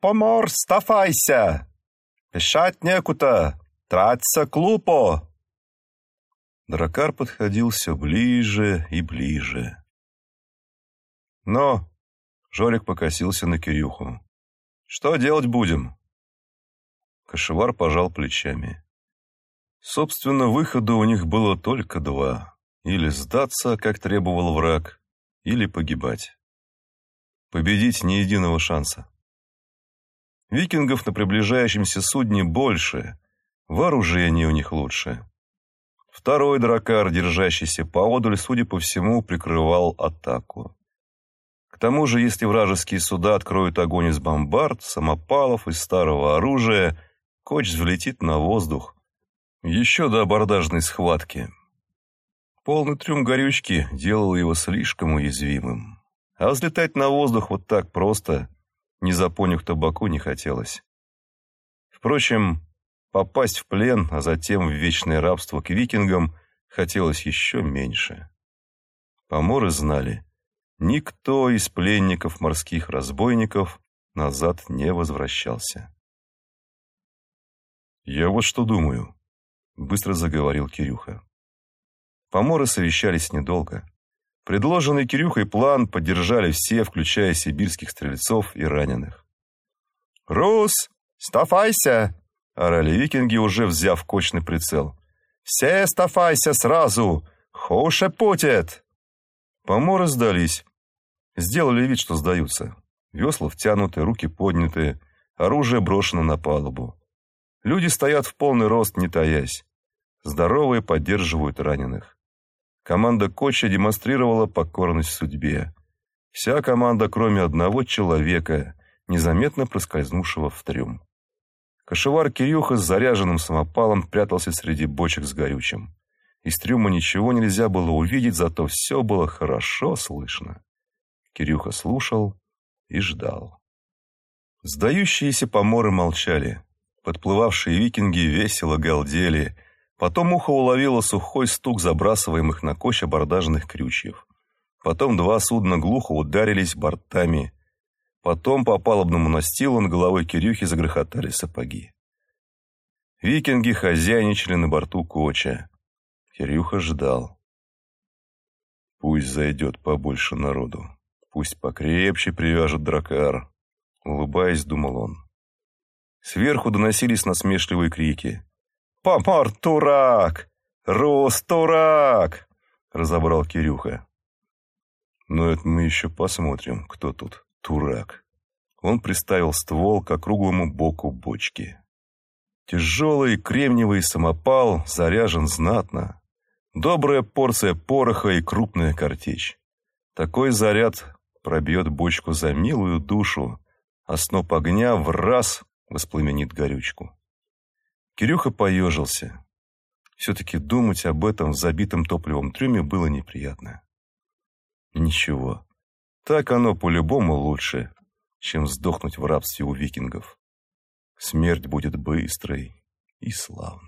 помор, стафайся! Пешать некуда, траться клупо!» Дракар подходил все ближе и ближе. «Но...» — Жорик покосился на Кирюху. «Что делать будем?» Кашевар пожал плечами. Собственно, выхода у них было только два. Или сдаться, как требовал враг, или погибать. Победить ни единого шанса. Викингов на приближающемся судне больше, вооружение у них лучше. Второй дракар, держащийся поодаль, судя по всему, прикрывал атаку. К тому же, если вражеские суда откроют огонь из бомбард, самопалов и старого оружия, Коч взлетит на воздух. Еще до абордажной схватки. Полный трюм горючки делал его слишком уязвимым. А взлетать на воздух вот так просто, не за понюх табаку, не хотелось. Впрочем, попасть в плен, а затем в вечное рабство к викингам хотелось еще меньше. Поморы знали, Никто из пленников морских разбойников назад не возвращался. «Я вот что думаю», — быстро заговорил Кирюха. Поморы совещались недолго. Предложенный Кирюхой план поддержали все, включая сибирских стрельцов и раненых. «Рус, стафайся!» — орали викинги, уже взяв кочный прицел. «Все стафайся сразу! Хуше путет!» Поморы сдались, Сделали вид, что сдаются. Весла втянуты, руки подняты, оружие брошено на палубу. Люди стоят в полный рост, не таясь. Здоровые поддерживают раненых. Команда Коча демонстрировала покорность судьбе. Вся команда, кроме одного человека, незаметно проскользнувшего в трюм. Кошевар Кирюха с заряженным самопалом прятался среди бочек с горючим. Из трюма ничего нельзя было увидеть, зато все было хорошо слышно. Кирюха слушал и ждал. Сдающиеся поморы молчали. Подплывавшие викинги весело галдели. Потом ухо уловило сухой стук забрасываемых на коч абордажных крючьев. Потом два судна глухо ударились бортами. Потом по палубному настилу над головой Кирюхи загрохотали сапоги. Викинги хозяйничали на борту коча. Кирюха ждал. Пусть зайдет побольше народу. Пусть покрепче привяжет дракар. Улыбаясь, думал он. Сверху доносились насмешливые крики. «Помар, турак! Рос, турак!» Разобрал Кирюха. Но это мы еще посмотрим, кто тут турак. Он приставил ствол к округлому боку бочки. Тяжелый кремниевый самопал заряжен знатно. Добрая порция пороха и крупная картечь. Такой заряд пробьет бочку за милую душу, а сноп огня в раз воспламенит горючку. Кирюха поежился. Все-таки думать об этом в забитом топливом трюме было неприятно. Ничего, так оно по-любому лучше, чем сдохнуть в рабстве у викингов. Смерть будет быстрой и славной.